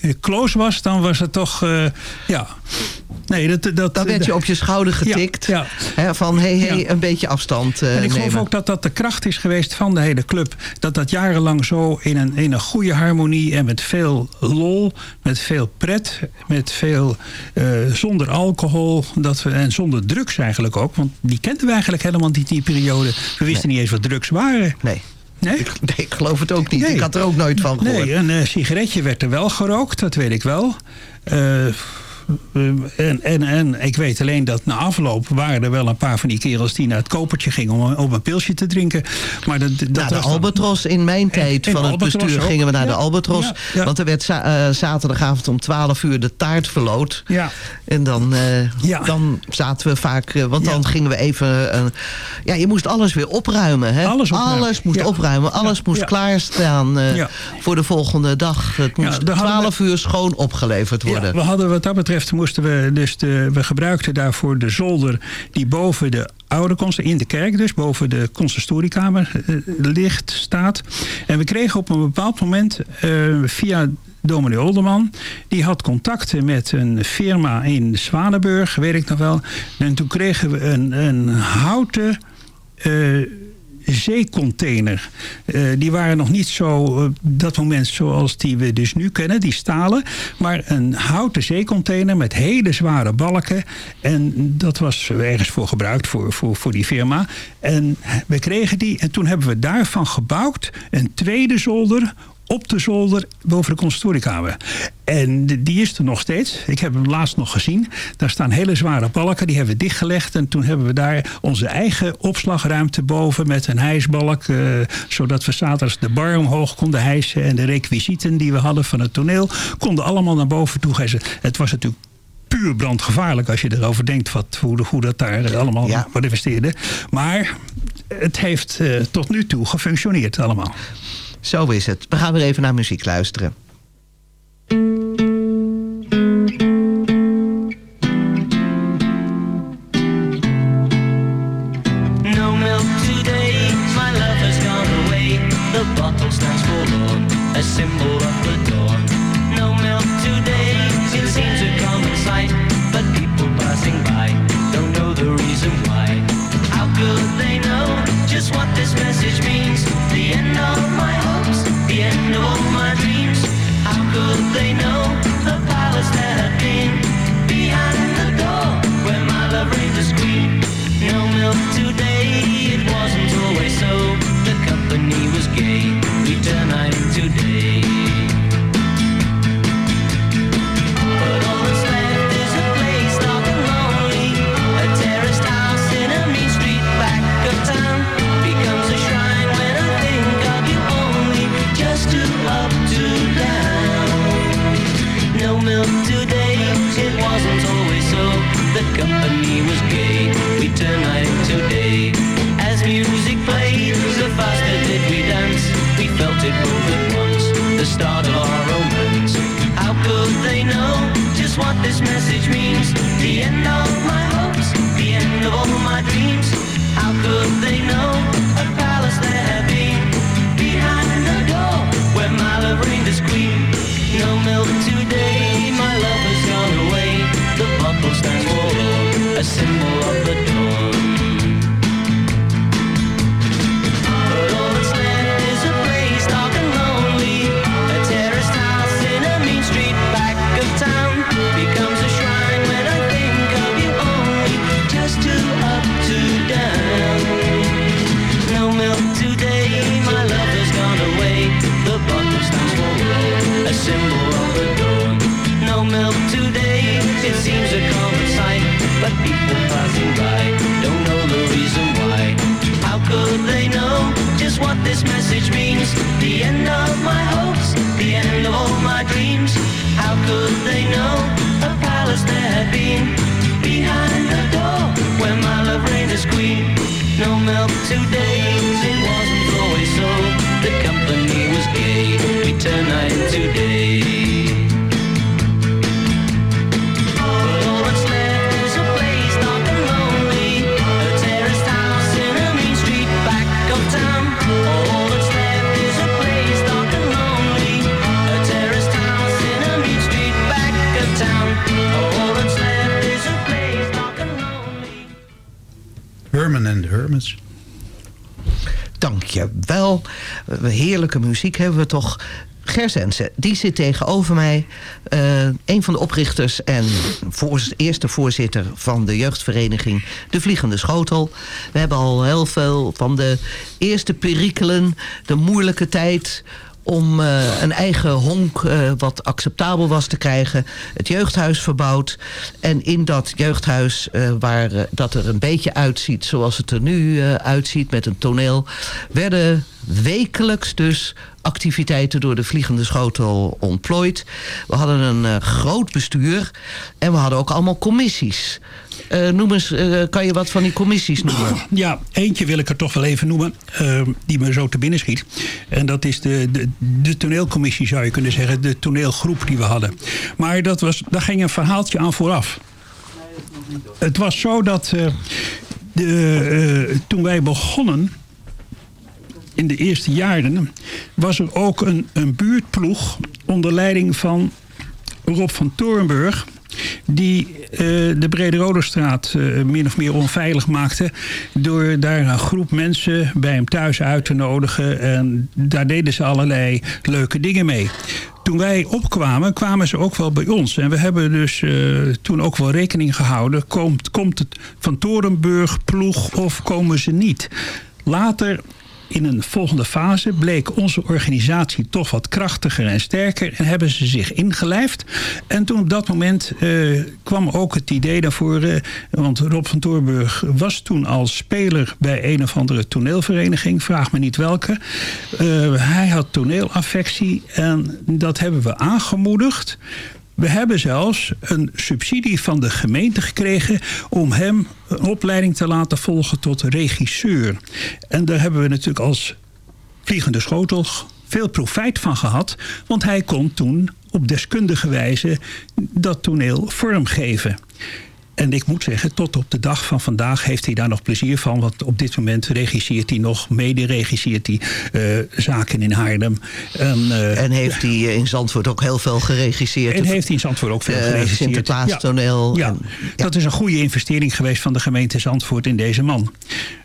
eh, Close was, dan was het toch... eh, ja. Nee, dat, dat, Dan werd je op je schouder getikt. Ja, Hè, van, hé, hey, hey, Ja. een beetje afstand eh En ik geloof nemen. ook dat dat de kracht is geweest van de hele club. Dat dat jarenlang zo in een, in een goede harmonie en met veel lol, met veel pret, met veel zonder alcohol dat we, en zonder drugs eigenlijk ook. Want die kenden we eigenlijk helemaal niet in die periode. We wisten niet eens wat drugs waren. Nee. Nee? Ik, nee, ik geloof het ook niet. Ik had er ook nooit van gehoord. Nee, een eh, sigaretje werd er wel gerookt, dat weet ik wel. Eh, en, en, en ik weet alleen dat na afloop waren er wel een paar van die kerels die naar het kopertje gingen om, om een pilsje te drinken. Maar dat, dat de dan- Albatros in mijn tijd van het Albatros bestuur ook. gingen we naar Ja, de Albatros. ja, ja. Want er werd za- eh, zaterdagavond om 12 uur de taart verloot. Ja. En dan, eh, dan zaten we vaak... eh, want dan gingen we even... eh, ja, je moest alles weer opruimen. Hè? Alles opruimen. moest Ja. opruimen. Alles moest klaarstaan Ja. voor de volgende dag. Het moest daar hadden 12 uur schoon opgeleverd worden. Ja, we hadden wat dat betreft moesten we dus de, we gebruikten daarvoor de zolder die boven de oude in de kerk dus boven de consistoriekamer ligt staat en we kregen op een bepaald moment via dominee Olderman. Die had contacten met een firma in Zwanenburg, weet ik nog wel. En toen kregen we een, een houten eh, zeecontainer. Eh, die waren nog niet zo op dat moment zoals die we dus nu kennen, die stalen. Maar een houten zeecontainer met hele zware balken. En dat was ergens voor gebruikt voor, voor, voor die firma. En we kregen die en toen hebben we daarvan gebouwd een tweede zolder op de zolder boven de conservatoriekamer. En die is er nog steeds. Ik heb hem laatst nog gezien. Daar staan hele zware balken. Die hebben we dichtgelegd. En toen hebben we daar onze eigen opslagruimte boven met een hijsbalk. eh, zodat we zaterdags de bar omhoog konden hijsen. En de requisieten die we hadden van het toneel konden allemaal naar boven toe hijsen. Het was natuurlijk puur brandgevaarlijk als je erover denkt wat, hoe, hoe dat daar allemaal manifesteerde. Maar het heeft eh, tot nu toe gefunctioneerd allemaal. Zo is het. We gaan weer even naar muziek luisteren. Wel. Heerlijke muziek hebben we toch. Gersense, die zit tegenover mij. Eh, een van de oprichters en eerste voorzitter van de jeugdvereniging De Vliegende Schotel. We hebben al heel veel van de eerste perikelen, de moeilijke tijd om eh, een eigen honk eh, wat acceptabel was te krijgen. Het jeugdhuis verbouwd. En in dat jeugdhuis, eh, waar dat er een beetje uitziet zoals het er nu uitziet met een toneel... werden wekelijks dus activiteiten door de Vliegende Schotel ontplooid. We hadden een groot bestuur en we hadden ook allemaal commissies. Eh, noem eens, eh, kan je wat van die commissies noemen? Ja, eentje wil ik er toch wel even noemen, eh, die me zo te binnen schiet. En dat is de, de, de toneelcommissie, zou je kunnen zeggen. De toneelgroep die we hadden. Maar dat was, daar ging een verhaaltje aan vooraf. Het was zo dat de, toen wij begonnen, in de eerste jaren, was er ook een, een buurtploeg onder leiding van Rob van Torenburg die eh, de Brede Roderstraat eh, min of meer onveilig maakte... door daar een groep mensen bij hem thuis uit te nodigen. En daar deden ze allerlei leuke dingen mee. Toen wij opkwamen, kwamen ze ook wel bij ons. En we hebben dus eh, toen ook wel rekening gehouden... komt, komt het van Torenburg ploeg of komen ze niet? Later in een volgende fase bleek onze organisatie toch wat krachtiger en sterker en hebben ze zich ingelijfd. En toen op dat moment eh, kwam ook het idee daarvoor, eh, want Rob van Toorburg was toen als speler bij een of andere toneelvereniging, vraag me niet welke. Eh, hij had toneelaffectie en dat hebben we aangemoedigd. We hebben zelfs een subsidie van de gemeente gekregen om hem een opleiding te laten volgen tot regisseur. En daar hebben we natuurlijk als vliegende schotel veel profijt van gehad. Want hij kon toen op deskundige wijze dat toneel vormgeven. En ik moet zeggen, tot op de dag van vandaag heeft hij daar nog plezier van. Want op dit moment regisseert hij nog, mede-regisseert hij eh, zaken in Haarlem. En, eh, En heeft hij eh, in Zandvoort ook heel veel geregisseerd? En heeft hij in Zandvoort ook veel geregisseerd. Sinterklaastoneel. Ja, En- ja. dat is een goede investering geweest van de gemeente Zandvoort in deze man.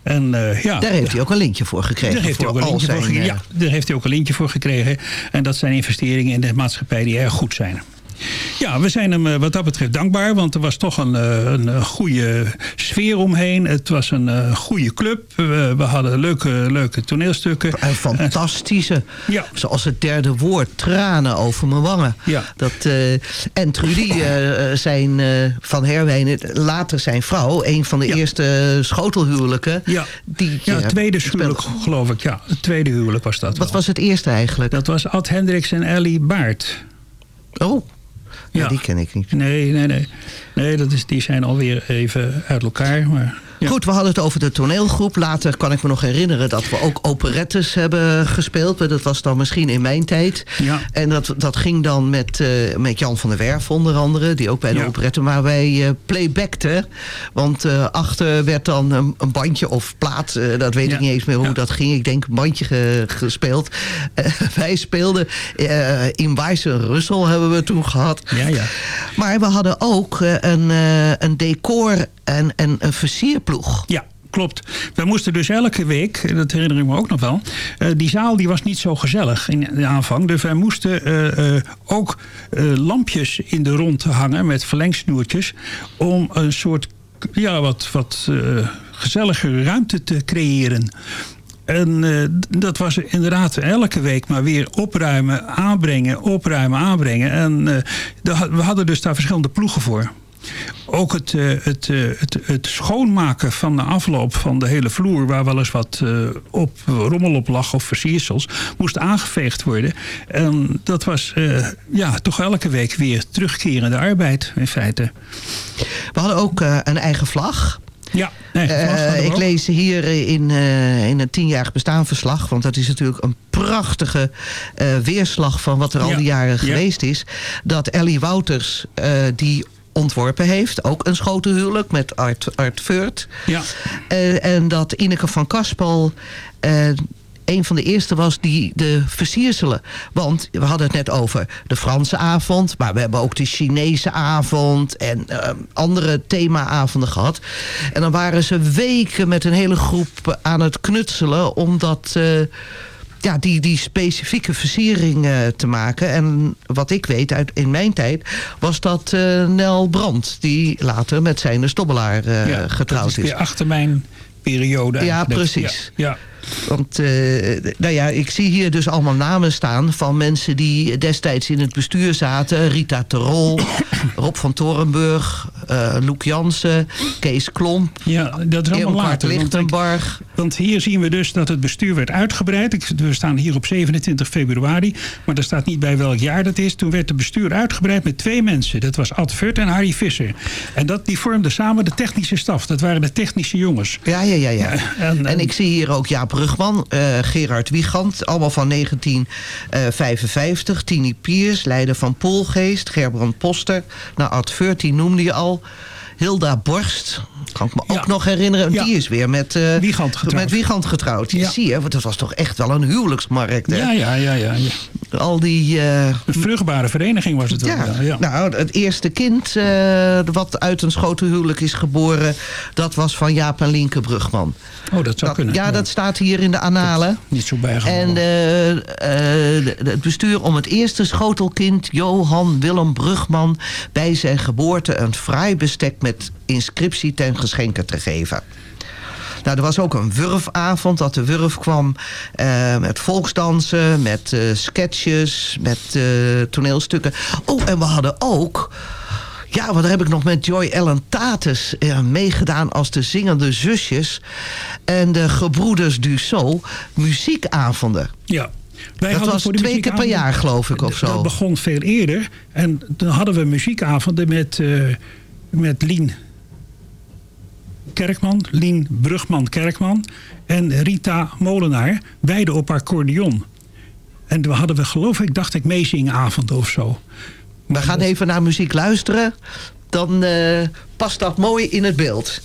En, ja, Daar heeft hij ook een lintje voor gekregen. Daar heeft, hij voor ook een lintje voor zijn, gekregen. eh, ja, daar heeft hij ook een lintje voor gekregen. En dat zijn investeringen in de maatschappij die erg goed zijn. Ja, we zijn hem eh, wat dat betreft dankbaar. Want er was toch een, eh, een, eh, goede sfeer omheen. Het was een goede club. We, we hadden leuke, leuke toneelstukken. En fantastische. Ja. Zoals het derde woord, tranen over mijn wangen. Ja. Dat, en Trudy, zijn, van Herwijnen, later zijn vrouw... een van de eerste schotelhuwelijken. Ja, die, ja tweede huwelijk geloof ik. Ja, het tweede huwelijk was dat Wat wel. was het eerste eigenlijk? Dat was Ad Hendricks en Ellie Baart. Oh, ja. die ken ik niet. Nee, nee, nee. Nee, dat is, die zijn alweer even uit elkaar. Maar, ja. Goed, we hadden het over de toneelgroep. Later kan ik me nog herinneren dat we ook operettes hebben gespeeld. Maar Dat was dan misschien in mijn tijd. Ja. En dat, dat ging dan met, eh, met Jan van der Werf onder andere. Die ook bij de Ja. operette. Maar wij eh playbackten. Want eh, achter werd dan een, een bandje of plaat. dat weet ik niet eens meer hoe dat ging. Ik denk een bandje ge- gespeeld. Wij speelden in Wijze Russel hebben we toen gehad. Ja, ja. Maar we hadden ook een, een decor en, en een Ja, klopt. We moesten dus elke week, dat herinner ik me ook nog wel... eh, die zaal die was niet zo gezellig in de aanvang. Dus wij moesten eh, eh, ook lampjes in de rond hangen met verlengsnoertjes... om een soort ja, wat, wat gezellige ruimte te creëren. En dat was inderdaad elke week maar weer opruimen, aanbrengen, opruimen, aanbrengen. En we hadden dus daar verschillende ploegen voor. Ook het, eh, het, eh, het, het schoonmaken van de afloop van de hele vloer... waar wel eens wat eh, op rommel op lag of versiersels... moest aangeveegd worden. En dat was ja, toch elke week weer terugkerende arbeid in feite. We hadden ook een eigen vlag. Ja, nee, ik lees hier in, eh, in het tienjarig bestaanverslag... want dat is natuurlijk een prachtige weerslag... van wat er al die jaren ja. geweest is... dat Ellie Wouters die ontworpen heeft. Ook een schotenhuwelijk met Art, Art Veurt. Ja. Eh, en dat Ineke van Kaspel... eh, een van de eerste was die de versierselen. Want we hadden het net over de Franse avond... maar we hebben ook de Chinese avond... en eh, andere themaavonden gehad. En dan waren ze weken met een hele groep aan het knutselen... omdat... ja, die, die specifieke versiering te maken. En wat ik weet uit in mijn tijd was dat eh, Nel Brandt... die later met zijn stobbelaar eh, Ja, getrouwd dat is weer achter mijn periode. Ja, precies. Ja, ja. Want eh, nou ja, ik zie hier dus allemaal namen staan van mensen die destijds in het bestuur zaten. Rita Terol, Rob van Torenburg, eh Loek Jansen, Kees Klomp. Ja, dat is allemaal later. Want, Lichtenbarg. want hier zien we dus dat het bestuur werd uitgebreid. Ik- We staan hier op 27 februari, maar er staat niet bij welk jaar dat is. Toen werd het bestuur uitgebreid met twee mensen. Dat was Ad Vurt en Harry Visser. En dat, die vormden samen de technische staf. Dat waren de technische jongens. Ja, ja, ja. ja. En, En ik zie hier ook Jaap Brugman, eh, Gerard Wiegand, allemaal van 1955. Tini Piers, leider van Poolgeest, Gerbrand Poster. Nou, Ad die noemde je al. Hilda Borst, kan ik me ook nog herinneren. Ja. Die is weer met, eh, Wiegand getrouwd. met Wiegand getrouwd. Ja. Zie je, want dat was toch echt wel een huwelijksmarkt. Hè? Ja, ja, ja, ja. Al die... eh, Een vruchtbare vereniging was het wel. ja, nou, het eerste kind eh, wat uit een schotelhuwelijk is geboren... dat was van Jaap en Lienke Brugman. Oh, dat zou kunnen. Ja, dat staat hier in de analen. Niet zo bijgehouden. En eh, het bestuur om het eerste schotelkind... Johan Willem Brugman bij zijn geboorte... een fraai bestek met inscriptie ten geschenke te geven. Nou, er was ook een wurfavond dat de wurf kwam eh, met volksdansen, met eh, sketches, met eh, toneelstukken. Oh, en we hadden ook... Ja, wat heb ik nog met Joy Ellen Tatus eh, meegedaan als de zingende zusjes. En de gebroeders Dussault muziekavonden. Ja. Wij dat hadden was voor twee keer per jaar, geloof ik, of zo. Dat begon veel eerder. En dan hadden we muziekavonden met, met Lien Kerkman, Lien Brugman-Kerkman en Rita Molenaar, beide op accordeon. En we hadden we, geloof ik, dacht ik, meezingavond of zo. We gaan even naar muziek luisteren. Dan eh, past dat mooi in het beeld.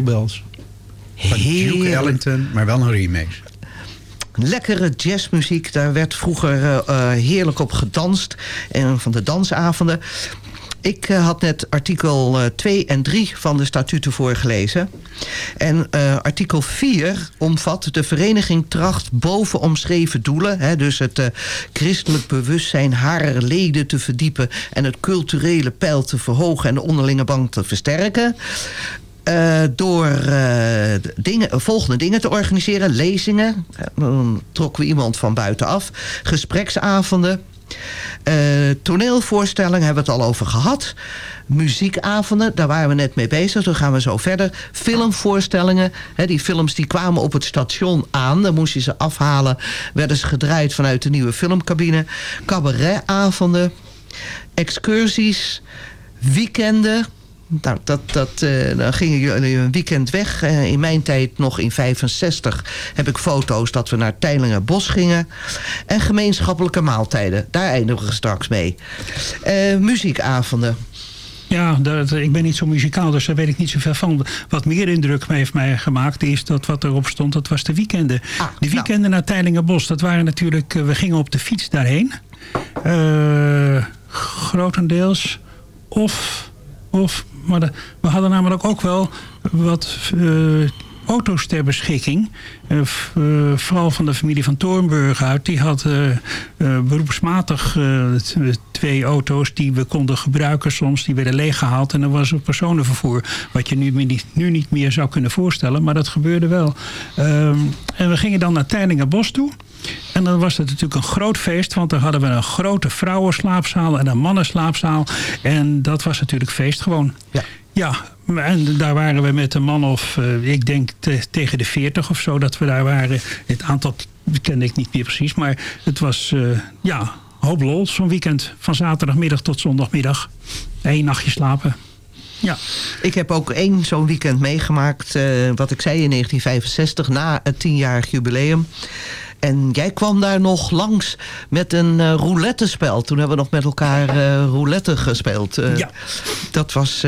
Jingle Bells. Van Duke. Ellington, maar wel een remix. Lekkere jazzmuziek, daar werd vroeger eh, eh, heerlijk op gedanst. En van de dansavonden. Ik eh, had net artikel 2 en 3 van de statuten voorgelezen. En artikel 4 omvat de vereniging tracht boven omschreven doelen... Hè, dus het christelijk bewustzijn haar leden te verdiepen... en het culturele peil te verhogen en de onderlinge band te versterken... Eh, door eh, dingen, volgende dingen te organiseren. Lezingen. Eh, Dan trokken we iemand van buitenaf. Gespreksavonden. Eh, toneelvoorstellingen hebben we het al over gehad. Muziekavonden, daar waren we net mee bezig. Dan gaan we zo verder. Filmvoorstellingen. Hè, die films die kwamen op het station aan. Dan moest je ze afhalen. Werden ze gedraaid vanuit de nieuwe filmcabine. Cabaretavonden. Excursies. Weekenden. Nou, dat, dat, eh, dan gingen jullie een weekend weg. Eh, in mijn tijd, nog in 65, heb ik foto's dat we naar Teilinger Bos gingen. En gemeenschappelijke maaltijden. Daar eindigen we straks mee. Eh, muziekavonden. Ja, dat, ik ben niet zo muzikaal, dus daar weet ik niet zoveel van. Wat meer indruk heeft mij gemaakt is dat wat erop stond, dat was de weekenden. de weekenden naar Teilingenbos, dat waren natuurlijk, we gingen op de fiets daarheen. Grotendeels. Of, of maar we hadden namelijk ook wel wat eh, auto's ter beschikking. Eh, eh, vooral van de familie van Toornburg uit. Die had eh, beroepsmatig twee auto's die we konden gebruiken soms. Die werden leeggehaald en dan was er personenvervoer. Wat je nu, niet- nu niet meer zou kunnen voorstellen, maar dat gebeurde wel. Ehm, en we gingen dan naar Teilingenbos toe. En dan was het natuurlijk een groot feest, want dan hadden we een grote vrouwenslaapzaal en een mannenslaapzaal. En dat was natuurlijk feest gewoon. Ja. Ja, en daar waren we met een man of, eh, ik denk te- tegen de 40 of zo dat we daar waren. Het aantal kende ik niet meer precies, maar het was, eh, ja, hoop lol. Zo'n weekend van zaterdagmiddag tot zondagmiddag. Eén nachtje slapen. Ja. Ik heb ook één zo'n weekend meegemaakt. eh, wat ik zei in 1965, na het tienjarig jubileum. En jij kwam daar nog langs met een eh roulette-spel. Toen hebben we nog met elkaar eh, roulette gespeeld. Eh, Ja. Dat was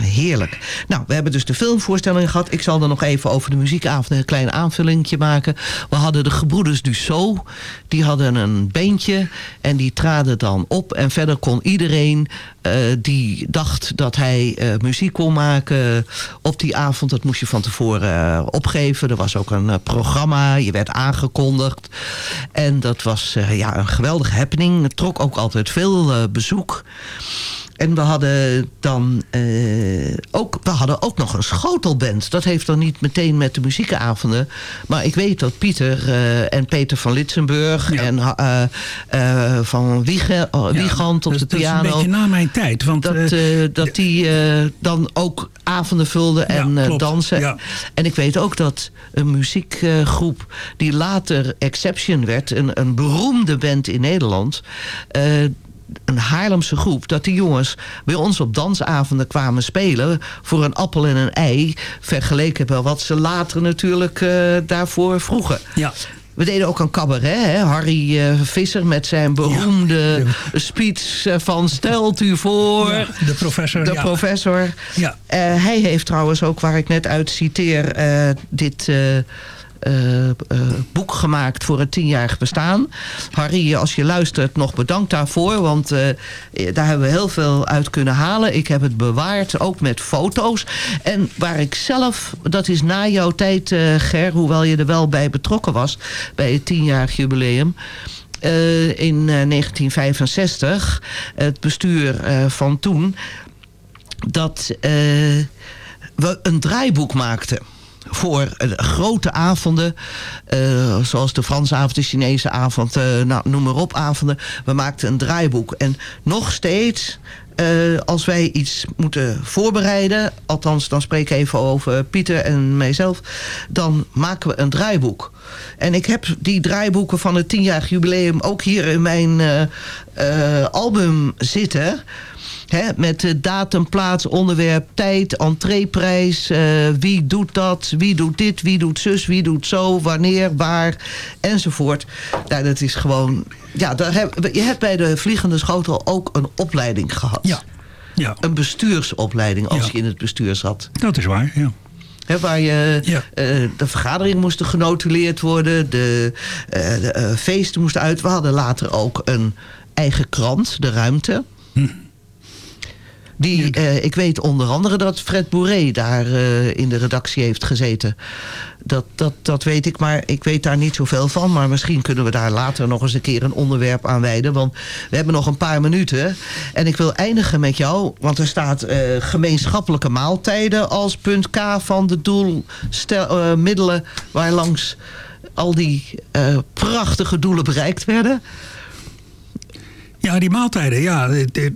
heerlijk. Nou, we hebben dus de filmvoorstelling gehad. Ik zal er nog even over de muziekavond een klein aanvullingje maken. We hadden de gebroeders Dussault. Die hadden een beentje en die traden dan op. En verder kon iedereen die dacht dat hij muziek kon maken op die avond. Dat moest je van tevoren opgeven. Er was ook een programma. Je werd aangekondigd. En dat was eh, ja, een geweldige happening. Het trok ook altijd veel eh, bezoek. En we hadden dan eh, ook, we hadden ook nog een schotelband. Dat heeft dan niet meteen met de muziekavonden. Maar ik weet dat Pieter eh, en Peter van Litsenburg en eh, van Wiege, oh, Wiegand op de dat is piano. een beetje na mijn tijd. Want, dat, dat die dan ook avonden vulden en dansen. En ik weet ook dat een muziekgroep die later Exception werd... een, een beroemde band in Nederland... een Haarlemse groep, dat die jongens bij ons op dansavonden kwamen spelen... voor een appel en een ei, vergeleken wel wat ze later natuurlijk eh, daarvoor vroegen. Ja. We deden ook een cabaret, hè? Harry eh, Visser met zijn beroemde speech eh, van stelt u voor... Ja, de professor. De ja. professor. Ja. Hij heeft trouwens ook, waar ik net uit citeer, dit eh, boek gemaakt voor het tienjarig bestaan. Harry, als je luistert, nog bedankt daarvoor. Want eh, daar hebben we heel veel uit kunnen halen. Ik heb het bewaard, ook met foto's. En waar ik zelf, dat is na jouw tijd, Ger, hoewel je er wel bij betrokken was, bij het tienjarig jubileum. in eh, 1965, het bestuur van toen, dat we een draaiboek maakten voor eh, grote avonden, eh, zoals de Franse avond, de Chinese avond, eh, nou, noem maar op avonden. We maakten een draaiboek. En nog steeds, als wij iets moeten voorbereiden, althans dan spreek ik even over Pieter en mijzelf, dan maken we een draaiboek. En ik heb die draaiboeken van het tienjarig jubileum ook hier in mijn album zitten. Hè, met datum, plaats, onderwerp, tijd, entreeprijs. eh, wie doet dat, wie doet dit, wie doet zus, wie doet zo, wanneer, waar, enzovoort. Nou, dat is gewoon... Ja, daar heb, je hebt bij de Vliegende Schotel ook een opleiding gehad. Ja. ja. Een bestuursopleiding als Ja. je in het bestuur zat. Dat is waar, ja. Waar je, eh, de vergaderingen moesten genotuleerd worden. De, eh, de feesten moesten uit. We hadden later ook een eigen krant, De Ruimte. Die, eh, ik weet onder andere dat Fred Bourré daar eh, in de redactie heeft gezeten. Dat, dat, dat weet ik, maar ik weet daar niet zoveel van. Maar misschien kunnen we daar later nog eens een keer een onderwerp aan wijden. Want we hebben nog een paar minuten. En ik wil eindigen met jou. Want er staat eh, gemeenschappelijke maaltijden als punt K van de doelmiddelen... waar langs al die prachtige doelen bereikt werden. Ja, die maaltijden. Ja,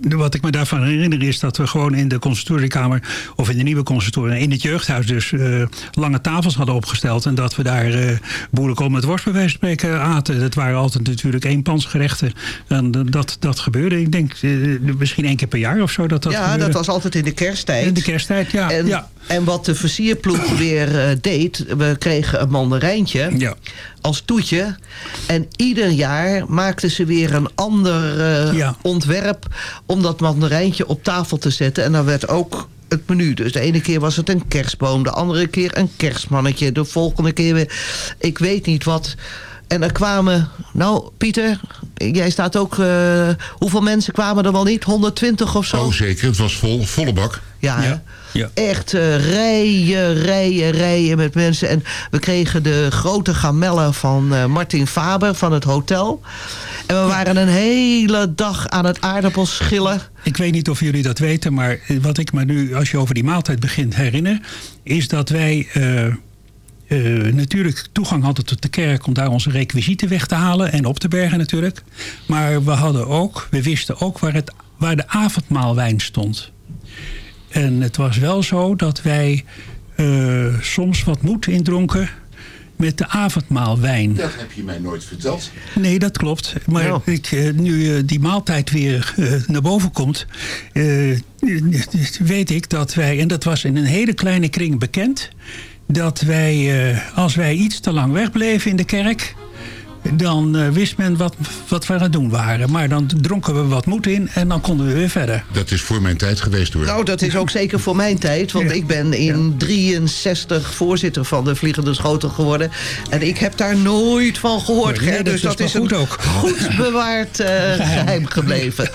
wat ik me daarvan herinner is dat we gewoon in de consultoriekamer... of in de nieuwe consultorie, in het jeugdhuis dus... eh, lange tafels hadden opgesteld. En dat we daar eh boerenkool met worst bij wijze van spreken aten. Dat waren altijd natuurlijk eenpansgerechten. En dat, dat gebeurde, ik denk, eh, misschien één keer per jaar of zo. Dat dat ja, gebeurde. dat was altijd in de kersttijd. In de kersttijd, ja. En, ja. En wat de versierploeg weer eh, deed... we kregen een mandarijntje Ja. als toetje. En ieder jaar maakten ze weer een ander eh, ontwerp... om dat mandarijntje op tafel te zetten. En dan werd ook het menu. Dus de ene keer was het een kerstboom. De andere keer een kerstmannetje. De volgende keer weer... Ik weet niet wat... En er kwamen, nou Pieter, jij staat ook, eh, hoeveel mensen kwamen er wel niet? 120 of zo? Oh, zeker. Het was vol, volle bak. Ja, echt eh, rijen, rijen, rijen met mensen. En we kregen de grote gamellen van eh, Martin Faber van het hotel. En we waren een hele dag aan het aardappels schillen. Ik weet niet of jullie dat weten, maar wat ik me nu, als je over die maaltijd begint herinner, is dat wij eh, natuurlijk toegang hadden tot de kerk om daar onze requisieten weg te halen en op te bergen natuurlijk. Maar we hadden ook, we wisten ook waar, het, waar de avondmaalwijn stond. En het was wel zo dat wij eh, soms wat moed indronken met de avondmaalwijn. Dat heb je mij nooit verteld. Nee, dat klopt. Maar ik, eh, nu eh, die maaltijd weer naar boven komt, eh, weet ik dat wij, en dat was in een hele kleine kring bekend, dat wij, eh, als wij iets te lang wegbleven in de kerk, dan eh, wist men wat, wat we aan het doen waren. Maar dan dronken we wat moed in en dan konden we weer verder. Dat is voor mijn tijd geweest hoor. Nou, dat is ook zeker voor mijn tijd. Want ik ben in 63 voorzitter van de Vliegende Schotel geworden. En ik heb daar nooit van gehoord. Nee, dat dus is dat is een goed ook. goed bewaard eh, geheim gebleven.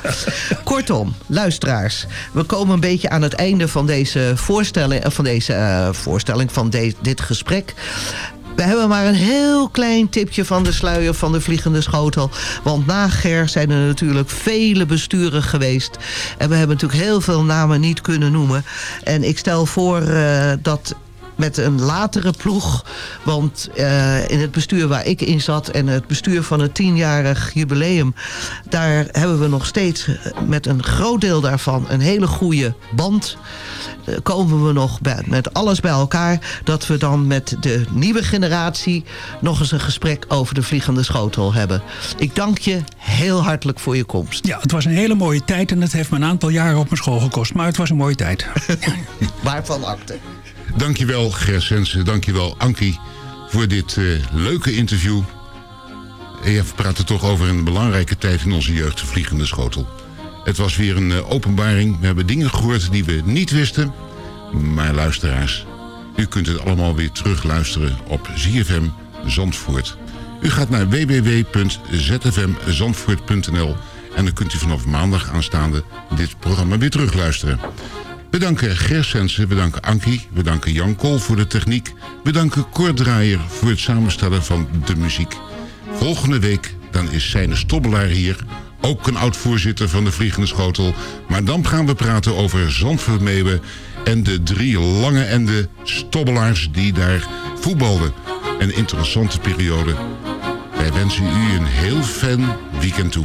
Kortom, luisteraars. We komen een beetje aan het einde van deze voorstelling, eh, van, deze, eh, voorstelling, van de- dit gesprek. We hebben maar een heel klein tipje van de sluier van de vliegende schotel. Want na Ger zijn er natuurlijk vele besturen geweest. En we hebben natuurlijk heel veel namen niet kunnen noemen. En ik stel voor eh, dat met een latere ploeg. Want eh, in het bestuur waar ik in zat... en het bestuur van het tienjarig jubileum... daar hebben we nog steeds eh, met een groot deel daarvan... een hele goede band. Eh, komen we nog bij, met alles bij elkaar... dat we dan met de nieuwe generatie... nog eens een gesprek over de vliegende schotel hebben. Ik dank je heel hartelijk voor je komst. Ja, het was een hele mooie tijd en het heeft me een aantal jaren op mijn school gekost. Maar het was een mooie tijd. Waarvan akte. Dankjewel Ger Sensen, dankjewel Ankie voor dit eh, leuke interview. We praten toch over een belangrijke tijd in onze jeugd, de vliegende schotel. Het was weer een eh, openbaring. We hebben dingen gehoord die we niet wisten. Maar luisteraars, u kunt het allemaal weer terugluisteren op ZFM Zandvoort. U gaat naar www.zfmzandvoort.nl en dan kunt u vanaf maandag aanstaande dit programma weer terugluisteren. We danken Sensen, we danken Ankie, we danken Jan Kool voor de techniek. We danken voor het samenstellen van de muziek. Volgende week dan is Seine Stobbelaar hier. Ook een oud-voorzitter van de Vliegende Schotel. Maar dan gaan we praten over Zandvoort Meeuwen... en de drie lange en de stobbelaars die daar voetbalden. Een interessante periode. Wij wensen u een heel fijn weekend toe.